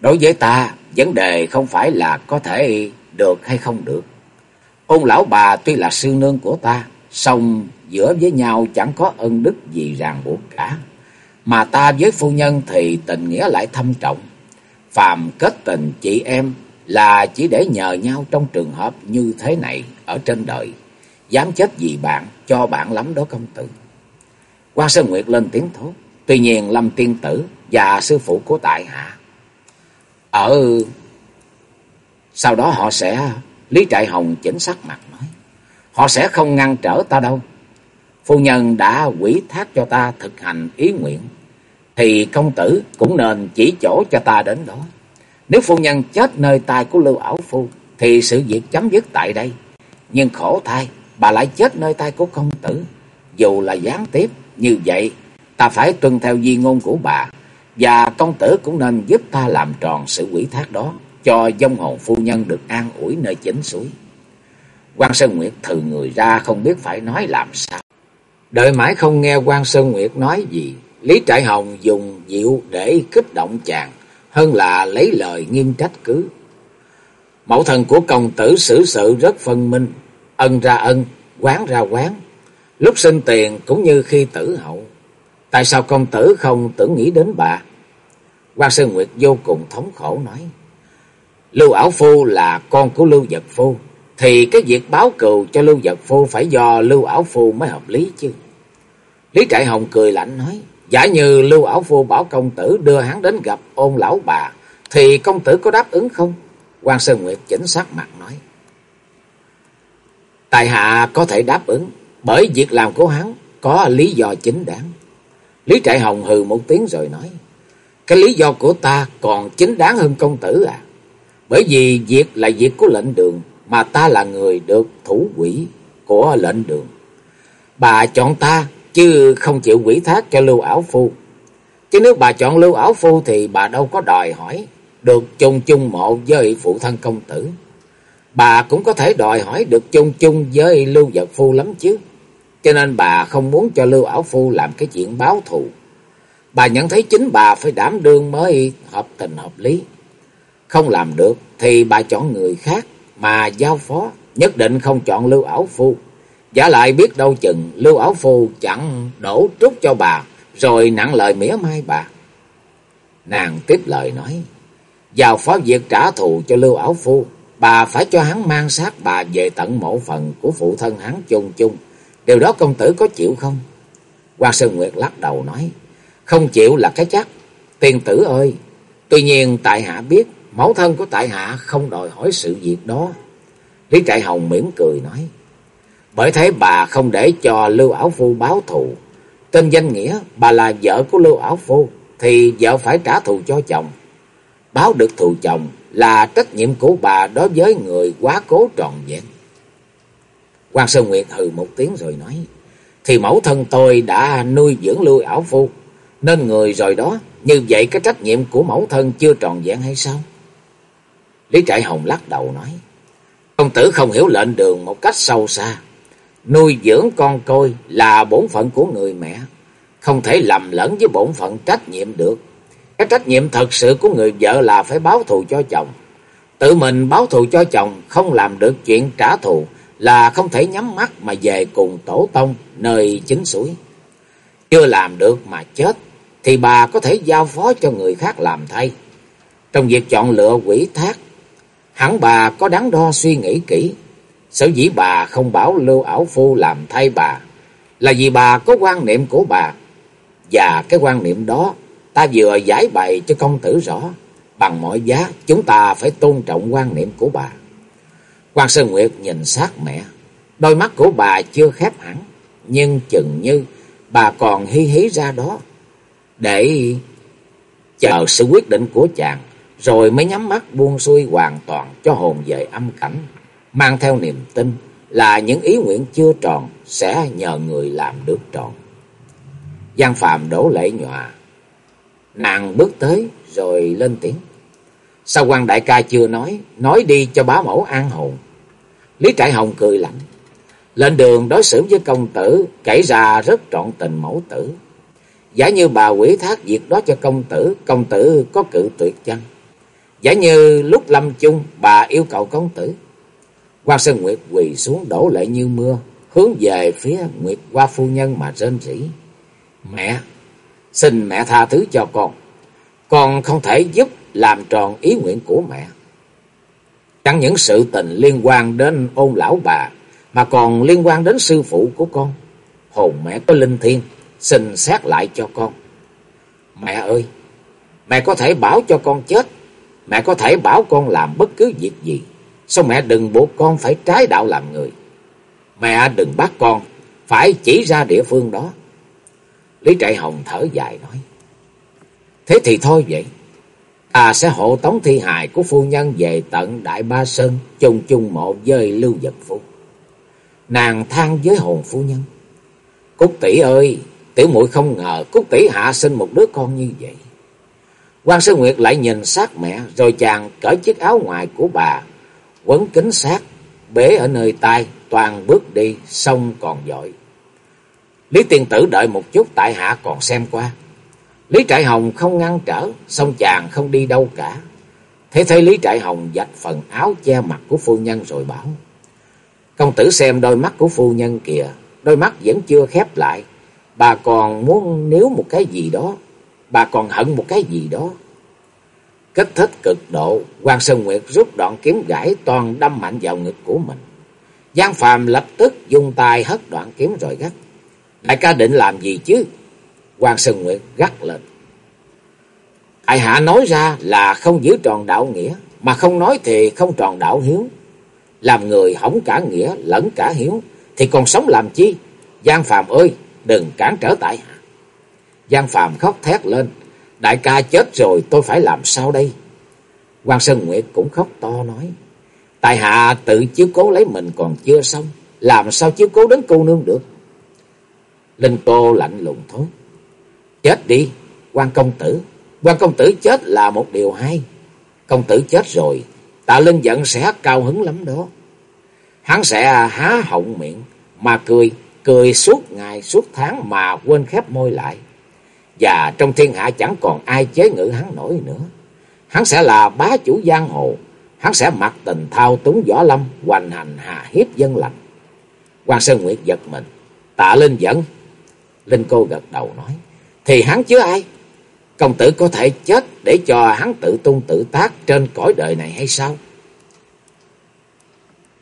Đối với ta, vấn đề không phải là có thể được hay không được. Ôn lão bà tuy là sư nương của ta, song giữa với nhau chẳng có ân đức gì ràng buộc cả. Mà ta với phu nhân thì tình nghĩa lại thâm trọng. Phàm kết tình chị em là chỉ để nhờ nhau trong trường hợp như thế này ở trên đời. Dám chết vì bạn, cho bạn lắm đó công tử. Quan Sơn Nguyệt lên tiếng thốt. Tuy nhiên Lâm Tiên Tử và sư phụ của tại hạ. Ở... Sau đó họ sẽ Lý Trại Hồng chỉnh sắc mặt nói. Họ sẽ không ngăn trở ta đâu. Phu nhân đã quỷ thác cho ta thực hành ý nguyện. Thì công tử cũng nên chỉ chỗ cho ta đến đó. Nếu phu nhân chết nơi tay của Lưu Ảo Phu. Thì sự việc chấm dứt tại đây. Nhưng khổ thay. Bà lại chết nơi tay của công tử. Dù là gián tiếp. Như vậy ta phải tuân theo di ngôn của bà. Và công tử cũng nên giúp ta làm tròn sự quỷ thác đó cho dông hồn phu nhân được an ủi nơi chính suối. Quan Sơn Nguyệt thừ người ra không biết phải nói làm sao. Đợi mãi không nghe quan Sơn Nguyệt nói gì, Lý Trại Hồng dùng dịu để kích động chàng, hơn là lấy lời nghiêm trách cứ. Mẫu thần của công tử xử sự rất phân minh, ân ra ân, quán ra quán, lúc sinh tiền cũng như khi tử hậu. Tại sao công tử không tưởng nghĩ đến bà? Quan Sơn Nguyệt vô cùng thống khổ nói. Lưu Ảo Phu là con của Lưu Vật Phu. thì cái việc báo cừu cho Lưu Vật Phu phải do Lưu Ảo Phu mới hợp lý chứ. Lý Trại Hồng cười lạnh nói, giả như Lưu Ảo Phu bảo công tử đưa hắn đến gặp ôn lão bà, thì công tử có đáp ứng không? quan Sơn Nguyệt chỉnh sát mặt nói. Tài hạ có thể đáp ứng, bởi việc làm của hắn có lý do chính đáng. Lý Trại Hồng hừ một tiếng rồi nói, cái lý do của ta còn chính đáng hơn công tử à. Bởi vì việc là việc của lệnh đường, mà ta là người được thủ quỷ của lệnh đường. Bà chọn ta, chứ không chịu quỷ thác cho Lưu Ảo Phu. Chứ nếu bà chọn Lưu Ảo Phu thì bà đâu có đòi hỏi được chung chung mộ với phụ thân công tử. Bà cũng có thể đòi hỏi được chung chung với Lưu Vật Phu lắm chứ. Cho nên bà không muốn cho Lưu Ảo Phu làm cái chuyện báo thù. Bà nhận thấy chính bà phải đảm đương mới hợp tình hợp lý. Không làm được thì bà chọn người khác mà giao phó. Nhất định không chọn Lưu Ảo Phu. Giả lại biết đâu chừng, Lưu áo Phu chẳng đổ trút cho bà, rồi nặng lời mỉa mai bà. Nàng tiếp lời nói. vào phó việc trả thù cho Lưu áo Phu. Bà phải cho hắn mang xác bà về tận mộ phần của phụ thân hắn chung chung. Điều đó công tử có chịu không? Hoa Sơn Nguyệt lắc đầu nói. Không chịu là cái chắc. Tiền tử ơi! Tuy nhiên tại hạ biết, mẫu thân của tại hạ không đòi hỏi sự việc đó. Lý Trại Hồng mỉm cười nói. Bởi thế bà không để cho Lưu Ảo Phu báo thù. Tên danh nghĩa, bà là vợ của Lưu Ảo Phu, thì vợ phải trả thù cho chồng. Báo được thù chồng là trách nhiệm của bà đối với người quá cố tròn vẹn. Quan Sơn Nguyệt hừ một tiếng rồi nói. Thì mẫu thân tôi đã nuôi dưỡng Lưu Ảo Phu. Nên người rồi đó. Như vậy cái trách nhiệm của mẫu thân chưa tròn vẹn hay sao? Lý Trại Hồng lắc đầu nói. Công tử không hiểu lệnh đường một cách sâu xa. Nuôi dưỡng con côi là bổn phận của người mẹ. Không thể lầm lẫn với bổn phận trách nhiệm được. Cái trách nhiệm thật sự của người vợ là phải báo thù cho chồng. Tự mình báo thù cho chồng không làm được chuyện trả thù là không thể nhắm mắt mà về cùng tổ tông nơi chính suối. Chưa làm được mà chết thì bà có thể giao phó cho người khác làm thay. Trong việc chọn lựa quỷ thác, hẳn bà có đáng đo suy nghĩ kỹ. Sở dĩ bà không bảo Lưu Ảo Phu làm thay bà là vì bà có quan niệm của bà. Và cái quan niệm đó, ta vừa giải bày cho công tử rõ. Bằng mọi giá chúng ta phải tôn trọng quan niệm của bà. Quan Sơn Nguyệt nhìn sát mẹ. Đôi mắt của bà chưa khép hẳn. Nhưng chừng như bà còn hí hí ra đó. Để chờ sự quyết định của chàng. Rồi mới nhắm mắt buông xuôi hoàn toàn cho hồn về âm cảnh. Mang theo niềm tin là những ý nguyện chưa tròn sẽ nhờ người làm được tròn. Giang Phạm đổ lệ nhòa. Nàng bước tới rồi lên tiếng. Sao quan đại ca chưa nói, nói đi cho bá mẫu an hồn. Lý Trại Hồng cười lạnh. Lên đường đối xử với công tử, kể ra rất trọn tình mẫu tử. Giả như bà quỷ thác việc đó cho công tử, công tử có cự tuyệt chăng? Giả như lúc lâm chung, bà yêu cầu công tử quan Sơn Nguyệt quỳ xuống đổ lệ như mưa, hướng về phía Nguyệt qua phu nhân mà rên rỉ. Mẹ, xin mẹ tha thứ cho con. Con không thể giúp làm tròn ý nguyện của mẹ. Chẳng những sự tình liên quan đến ôn lão bà, mà còn liên quan đến sư phụ của con. Hồn mẹ có linh thiên, xin xét lại cho con. Mẹ ơi, mẹ có thể bảo cho con chết, mẹ có thể bảo con làm bất cứ việc gì. Sao mẹ đừng buộc con phải trái đạo làm người. Mẹ đừng bắt con phải chỉ ra địa phương đó. Lý Trại Hồng thở dài nói. Thế thì thôi vậy. Ta sẽ hộ tống thi hài của phu nhân về tận Đại Ba Sơn, chung chung mộ với Lưu Vật Phu. Nàng than với hồn phu nhân. Cúc tỷ ơi, tiểu muội không ngờ Cúc tỷ hạ sinh một đứa con như vậy. quan Sư Nguyệt lại nhìn sát mẹ, rồi chàng cởi chiếc áo ngoài của bà, quấn kính sát, bế ở nơi tai, toàn bước đi, xong còn dội. Lý tiên tử đợi một chút tại hạ còn xem qua. Lý Trại Hồng không ngăn trở, xong chàng không đi đâu cả. Thế thấy Lý Trại Hồng dạch phần áo che mặt của phu nhân rồi bảo. Công tử xem đôi mắt của phu nhân kìa, đôi mắt vẫn chưa khép lại. Bà còn muốn níu một cái gì đó, bà còn hận một cái gì đó. Kích thích cực độ, quan Sơn Nguyệt rút đoạn kiếm gãy toàn đâm mạnh vào ngực của mình. Giang Phàm lập tức dùng tay hất đoạn kiếm rồi gắt. Đại ca định làm gì chứ? Hoàng Sơn Nguyệt gắt lên. Đại hạ nói ra là không giữ tròn đạo nghĩa, mà không nói thì không tròn đạo hiếu. Làm người hỏng cả nghĩa lẫn cả hiếu, thì còn sống làm chi? Giang Phàm ơi, đừng cản trở tại hạ. Giang Phàm khóc thét lên, đại ca chết rồi tôi phải làm sao đây? Quan Sơn Nguyệt cũng khóc to nói, tại hạ tự chiếu cố lấy mình còn chưa xong, làm sao chiếu cố đến cô nương được? Linh Tô lạnh lùng thốt, chết đi, quan công tử, quan công tử chết là một điều hay. Công tử chết rồi, tạ Linh giận sẽ cao hứng lắm đó. Hắn sẽ há họng miệng mà cười, cười suốt ngày suốt tháng mà quên khép môi lại. Và trong thiên hạ chẳng còn ai chế ngự hắn nổi nữa. Hắn sẽ là bá chủ giang hồ, hắn sẽ mặc tình thao túng võ lâm, hoành hành hà hiếp dân lành. Quan Sơn Nguyệt giật mình, tạ Linh dẫn. Linh cô gật đầu nói, thì hắn chứ ai? Công tử có thể chết để cho hắn tự tung tự tác trên cõi đời này hay sao?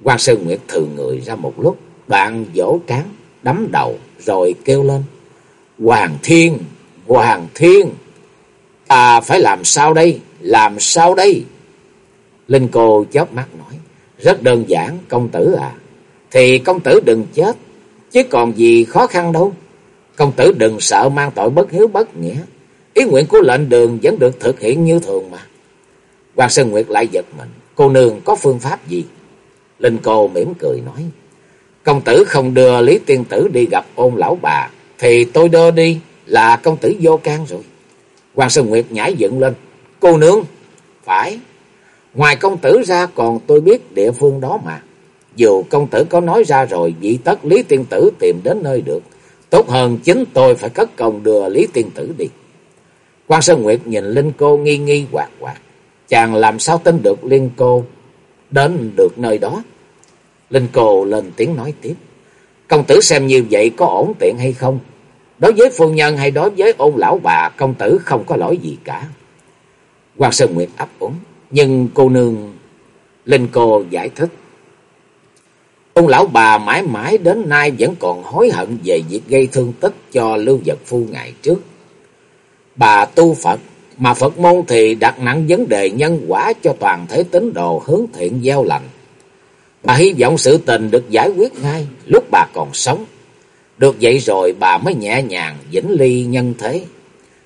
Quan Sơn Nguyệt thường người ra một lúc, đoạn vỗ cán, đấm đầu, rồi kêu lên. Hoàng Thiên, Hoàng Thiên, ta phải làm sao đây, làm sao đây? Linh cô chớp mắt nói, rất đơn giản công tử à, thì công tử đừng chết, chứ còn gì khó khăn đâu. Công tử đừng sợ mang tội bất hiếu bất nghĩa, ý nguyện của lệnh đường vẫn được thực hiện như thường mà. Hoàng Sơn Nguyệt lại giật mình, cô nương có phương pháp gì? Linh cô mỉm cười nói. Công tử không đưa Lý Tiên Tử đi gặp ôn lão bà. Thì tôi đưa đi là công tử vô can rồi. Hoàng Sơn Nguyệt nhảy dựng lên. Cô nương. Phải. Ngoài công tử ra còn tôi biết địa phương đó mà. Dù công tử có nói ra rồi. Vị tất Lý Tiên Tử tìm đến nơi được. Tốt hơn chính tôi phải cất công đưa Lý Tiên Tử đi. Quan Sơn Nguyệt nhìn Linh cô nghi nghi hoạt hoạt. Chàng làm sao tin được Linh cô đến được nơi đó. Linh Cô lên tiếng nói tiếp. Công tử xem như vậy có ổn tiện hay không? Đối với phu nhân hay đối với ôn lão bà, công tử không có lỗi gì cả. Hoàng Sơn Nguyệt ấp úng. Nhưng cô nương... Linh Cô giải thích. ông lão bà mãi mãi đến nay vẫn còn hối hận về việc gây thương tích cho lưu vật phu ngày trước. Bà tu Phật, mà Phật môn thì đặt nặng vấn đề nhân quả cho toàn thể tín đồ hướng thiện gieo lành. Bà hy vọng sự tình được giải quyết ngay lúc bà còn sống. Được vậy rồi bà mới nhẹ nhàng vĩnh ly nhân thế.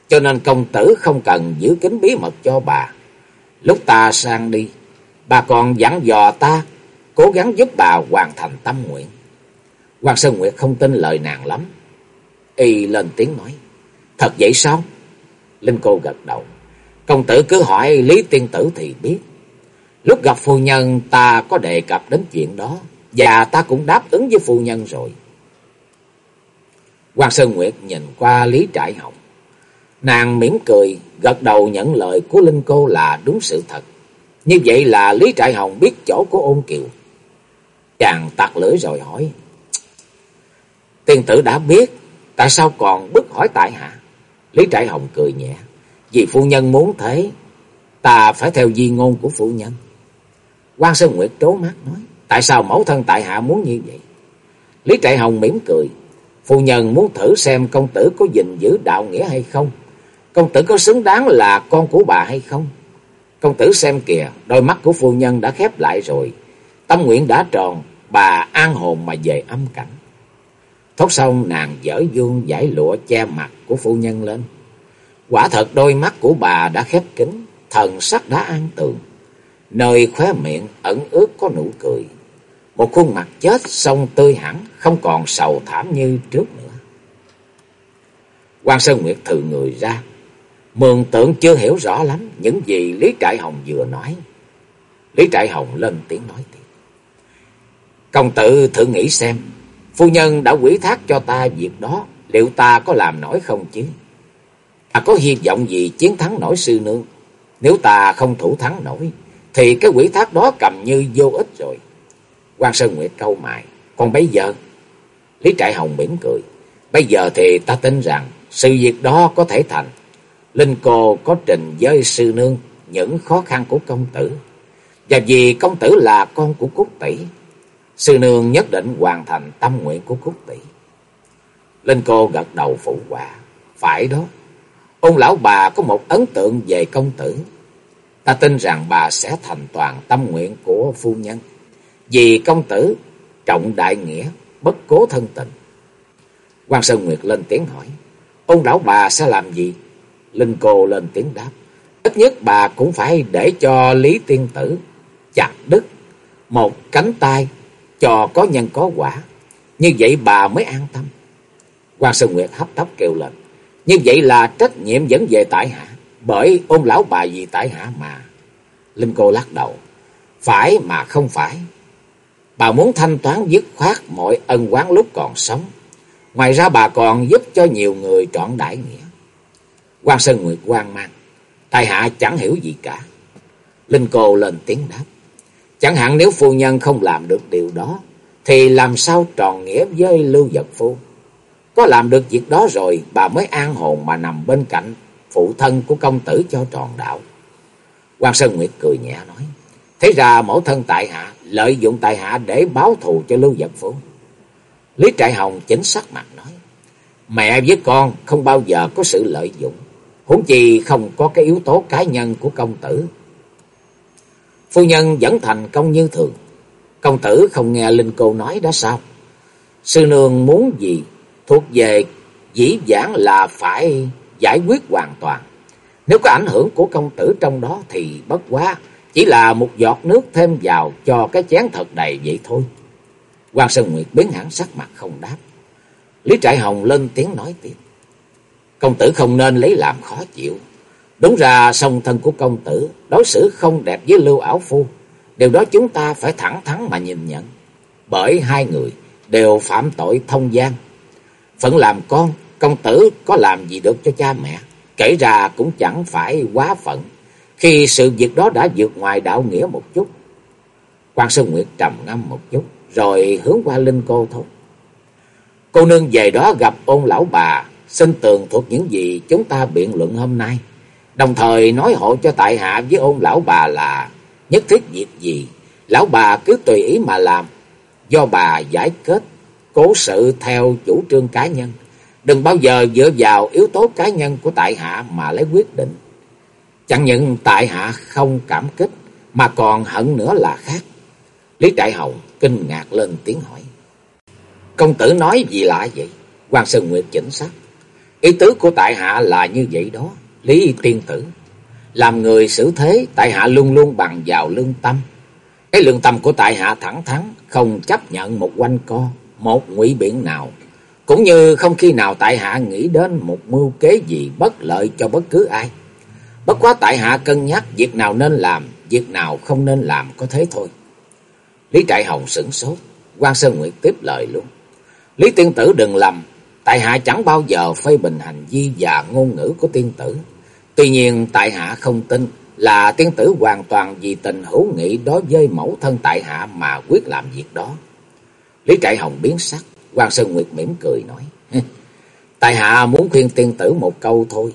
Cho nên công tử không cần giữ kín bí mật cho bà. Lúc ta sang đi, bà còn dặn dò ta, cố gắng giúp bà hoàn thành tâm nguyện. Hoàng Sơn Nguyệt không tin lời nàng lắm. Y lên tiếng nói, thật vậy sao? Linh cô gật đầu. Công tử cứ hỏi Lý Tiên Tử thì biết. Lúc gặp phu nhân ta có đề cập đến chuyện đó. Và ta cũng đáp ứng với phu nhân rồi. Quan Sơn Nguyệt nhìn qua Lý Trại Hồng. Nàng mỉm cười, gật đầu nhận lời của Linh Cô là đúng sự thật. Như vậy là Lý Trại Hồng biết chỗ của ôn kiều. Chàng tặc lưỡi rồi hỏi. Tiên tử đã biết, tại sao còn bức hỏi tại hạ? Lý Trại Hồng cười nhẹ. Vì phu nhân muốn thế, ta phải theo di ngôn của phu nhân. quan Sơn Nguyệt trố mắt nói, tại sao mẫu thân tại hạ muốn như vậy? Lý Trại Hồng mỉm cười, phu nhân muốn thử xem công tử có gìn giữ đạo nghĩa hay không? Công tử có xứng đáng là con của bà hay không? Công tử xem kìa, đôi mắt của phu nhân đã khép lại rồi. Tâm nguyện đã tròn, bà an hồn mà về âm cảnh. Thốt xong nàng dở vuông giải lụa che mặt của phu nhân lên. Quả thật đôi mắt của bà đã khép kín, thần sắc đã an tường. Nơi khóe miệng ẩn ướt có nụ cười. Một khuôn mặt chết sông tươi hẳn, không còn sầu thảm như trước nữa. quan Sơn Nguyệt thừ người ra. Mường tượng chưa hiểu rõ lắm những gì Lý Trại Hồng vừa nói. Lý Trại Hồng lên tiếng nói tiếp. Công tử thử nghĩ xem, phu nhân đã quỷ thác cho ta việc đó, liệu ta có làm nổi không chứ? Ta có hy vọng gì chiến thắng nổi sư nương? Nếu ta không thủ thắng nổi, thì cái quỷ thác đó cầm như vô ích rồi quan Sơn Nguyệt câu mại còn bây giờ? Lý Trại Hồng mỉm cười. Bây giờ thì ta tin rằng sự việc đó có thể thành. Linh cô có trình với sư nương những khó khăn của công tử. Và vì công tử là con của Cúc Tỷ, Sư nương nhất định hoàn thành tâm nguyện của Cúc tỷ. Linh cô gật đầu phụ quả. Phải đó. Ông lão bà có một ấn tượng về công tử. Ta tin rằng bà sẽ thành toàn tâm nguyện của phu nhân. Vì công tử trọng đại nghĩa, bất cố thân tình. quan Sơn Nguyệt lên tiếng hỏi. Ông lão bà sẽ làm gì? Linh cô lên tiếng đáp. Ít nhất bà cũng phải để cho Lý Tiên Tử chặt đứt một cánh tay cho có nhân có quả. Như vậy bà mới an tâm. quan Sơn Nguyệt hấp tấp kêu lên. Như vậy là trách nhiệm vẫn về tại hạ. Bởi ông lão bà vì tại hạ mà. Linh cô lắc đầu. Phải mà không phải. Bà muốn thanh toán dứt khoát mọi ân quán lúc còn sống. Ngoài ra bà còn giúp cho nhiều người trọn đại nghĩa. quan Sơn Nguyệt quan mang. Tài hạ chẳng hiểu gì cả. Linh cô lên tiếng đáp. Chẳng hạn nếu phu nhân không làm được điều đó, thì làm sao tròn nghĩa với lưu vật phu. Có làm được việc đó rồi, bà mới an hồn mà nằm bên cạnh phụ thân của công tử cho tròn đạo. quan Sơn Nguyệt cười nhẹ nói. Thế ra mẫu thân tại hạ, lợi dụng tại hạ để báo thù cho lưu vật phú Lý Trại Hồng chính sắc mặt nói. Mẹ với con không bao giờ có sự lợi dụng. Huống chi không có cái yếu tố cá nhân của công tử. Phu nhân vẫn thành công như thường. Công tử không nghe Linh Cô nói đó sao? Sư nương muốn gì thuộc về dĩ vãng là phải giải quyết hoàn toàn. Nếu có ảnh hưởng của công tử trong đó thì bất quá, chỉ là một giọt nước thêm vào cho cái chén thật đầy vậy thôi. Quan Sơn Nguyệt biến hẳn sắc mặt không đáp. Lý Trại Hồng lên tiếng nói tiếp. Công tử không nên lấy làm khó chịu. Đúng ra song thân của công tử đối xử không đẹp với Lưu Ảo Phu. Điều đó chúng ta phải thẳng thắn mà nhìn nhận. Bởi hai người đều phạm tội thông gian. Phận làm con, công tử có làm gì được cho cha mẹ. Kể ra cũng chẳng phải quá phận. Khi sự việc đó đã vượt ngoài đạo nghĩa một chút. quan Sơn Nguyệt trầm ngâm một chút. Rồi hướng qua Linh cô thôi. Cô nương về đó gặp ôn lão bà. Xin tường thuộc những gì chúng ta biện luận hôm nay. Đồng thời nói hộ cho tại hạ với ôn lão bà là nhất thiết việc gì, lão bà cứ tùy ý mà làm, do bà giải kết, cố sự theo chủ trương cá nhân. Đừng bao giờ dựa vào yếu tố cá nhân của tại hạ mà lấy quyết định. Chẳng những tại hạ không cảm kích, mà còn hận nữa là khác. Lý Đại Hồng kinh ngạc lên tiếng hỏi. Công tử nói gì lạ vậy? Hoàng Sơn Nguyệt chỉnh sắc. Ý tứ của tại hạ là như vậy đó. Lý tiên tử. Làm người xử thế, tại hạ luôn luôn bằng vào lương tâm. Cái lương tâm của tại hạ thẳng thắn, không chấp nhận một quanh co, một ngụy biện nào. Cũng như không khi nào tại hạ nghĩ đến một mưu kế gì bất lợi cho bất cứ ai. Bất quá tại hạ cân nhắc việc nào nên làm, việc nào không nên làm có thế thôi. Lý Trại Hồng sửng sốt, quan Sơn Nguyệt tiếp lời luôn. Lý tiên tử đừng lầm, tại hạ chẳng bao giờ phê bình hành vi và ngôn ngữ của tiên tử. Tuy nhiên tại hạ không tin là tiên tử hoàn toàn vì tình hữu nghị đối với mẫu thân tại hạ mà quyết làm việc đó. Lý Trại Hồng biến sắc, quan Sơn Nguyệt mỉm cười nói. Tại hạ muốn khuyên tiên tử một câu thôi.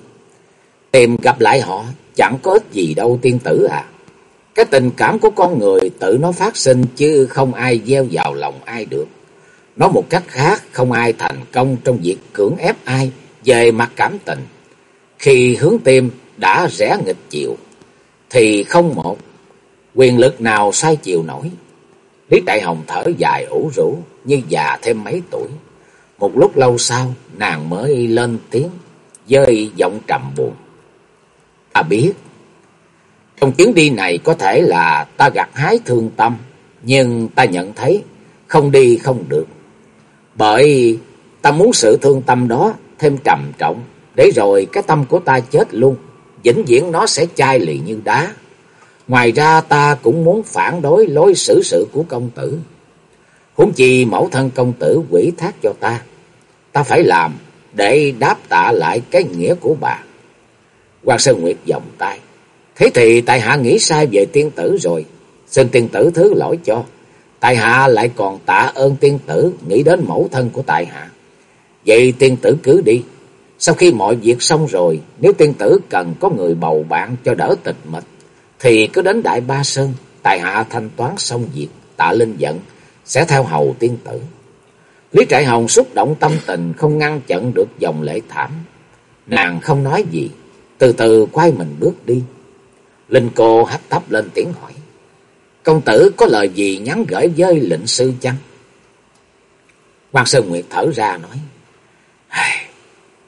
Tìm gặp lại họ chẳng có ích gì đâu tiên tử à. Cái tình cảm của con người tự nó phát sinh chứ không ai gieo vào lòng ai được. Nói một cách khác, không ai thành công trong việc cưỡng ép ai về mặt cảm tình. Khi hướng tim đã rẽ nghịch chiều, thì không một quyền lực nào sai chiều nổi. Lý Đại Hồng thở dài ủ rũ như già thêm mấy tuổi. Một lúc lâu sau, nàng mới lên tiếng, dơi giọng trầm buồn. Ta biết, trong chuyến đi này có thể là ta gặt hái thương tâm, nhưng ta nhận thấy không đi không được. Bởi ta muốn sự thương tâm đó thêm trầm trọng, để rồi cái tâm của ta chết luôn, vĩnh viễn nó sẽ chai lì như đá. Ngoài ra ta cũng muốn phản đối lối xử sự của công tử. Huống chi mẫu thân công tử quỷ thác cho ta. Ta phải làm để đáp tạ lại cái nghĩa của bà. Hoàng Sơn Nguyệt vòng tay. Thế thì tại hạ nghĩ sai về tiên tử rồi. Xin tiên tử thứ lỗi cho. Tại hạ lại còn tạ ơn tiên tử nghĩ đến mẫu thân của tại hạ. Vậy tiên tử cứ đi. Sau khi mọi việc xong rồi, nếu tiên tử cần có người bầu bạn cho đỡ tịch mịch, thì cứ đến Đại Ba Sơn, tại hạ thanh toán xong việc, tạ linh giận, sẽ theo hầu tiên tử. Lý Trại Hồng xúc động tâm tình không ngăn chặn được dòng lệ thảm. Nàng không nói gì, từ từ quay mình bước đi. Linh cô hấp tấp lên tiếng hỏi. Công tử có lời gì nhắn gửi với lệnh sư chăng? Quan Sơn Nguyệt thở ra nói.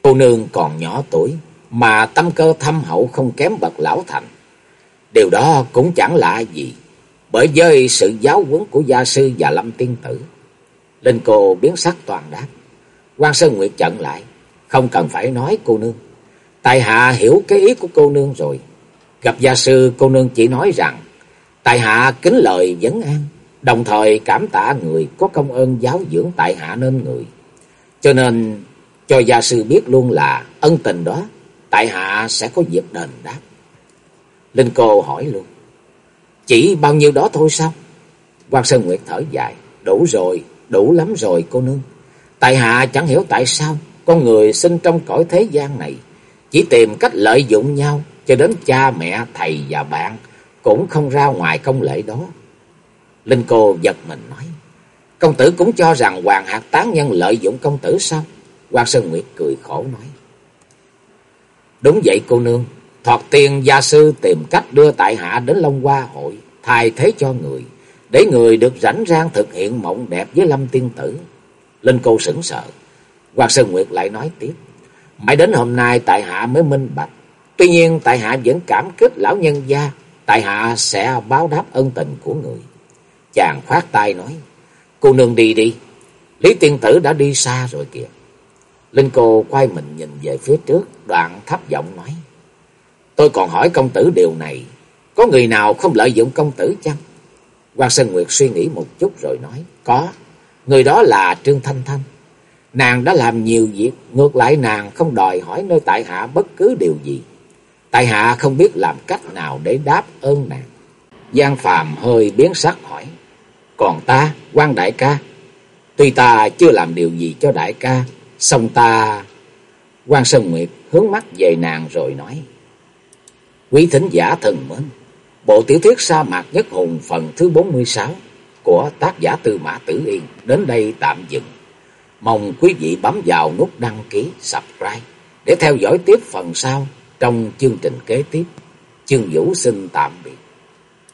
Cô nương còn nhỏ tuổi, mà tâm cơ thâm hậu không kém bậc lão thành. Điều đó cũng chẳng lạ gì, bởi với sự giáo huấn của gia sư và lâm tiên tử. Linh cô biến sắc toàn đáp. quan Sơn Nguyệt chận lại, không cần phải nói cô nương tại hạ hiểu cái ý của cô nương rồi. Gặp gia sư cô nương chỉ nói rằng, tại hạ kính lời vấn an, đồng thời cảm tạ người có công ơn giáo dưỡng tại hạ nên người. Cho nên cho gia sư biết luôn là ân tình đó, tại hạ sẽ có việc đền đáp. Linh cô hỏi luôn, chỉ bao nhiêu đó thôi sao? quan Sơn Nguyệt thở dài, đủ rồi, đủ lắm rồi cô nương. Tại hạ chẳng hiểu tại sao con người sinh trong cõi thế gian này chỉ tìm cách lợi dụng nhau cho đến cha mẹ, thầy và bạn cũng không ra ngoài công lễ đó. Linh cô giật mình nói, công tử cũng cho rằng Hoàng Hạc tán nhân lợi dụng công tử sao? Quan Sơn Nguyệt cười khổ nói, đúng vậy cô nương, thoạt tiên gia sư tìm cách đưa tại hạ đến Long Hoa hội, thay thế cho người, để người được rảnh rang thực hiện mộng đẹp với Lâm Tiên Tử. Linh cô sững sờ, Quan Sơn Nguyệt lại nói tiếp, mãi đến hôm nay tại hạ mới minh bạch, tuy nhiên tại hạ vẫn cảm kích lão nhân gia tại hạ sẽ báo đáp ân tình của người. Chàng khoát tay nói, cô nương đi đi, Lý tiên tử đã đi xa rồi kìa. Linh cô quay mình nhìn về phía trước, đoạn thấp giọng nói, tôi còn hỏi công tử điều này, có người nào không lợi dụng công tử chăng? Quan Sơn Nguyệt suy nghĩ một chút rồi nói, có, người đó là Trương Thanh Thanh. Nàng đã làm nhiều việc, ngược lại nàng không đòi hỏi nơi tại hạ bất cứ điều gì. Tại hạ không biết làm cách nào để đáp ơn nàng. Giang Phàm hơi biến sắc hỏi. Còn ta, quan đại ca, tuy ta chưa làm điều gì cho đại ca, song ta... quan Sơn Nguyệt hướng mắt về nàng rồi nói. Quý thính giả thần mến, bộ tiểu thuyết sa mạc nhất hùng phần thứ 46 của tác giả Tư Mã Tử Yên đến đây tạm dừng. Mong quý vị bấm vào nút đăng ký, subscribe để theo dõi tiếp phần sau trong chương trình kế tiếp. Chương Vũ xin tạm biệt.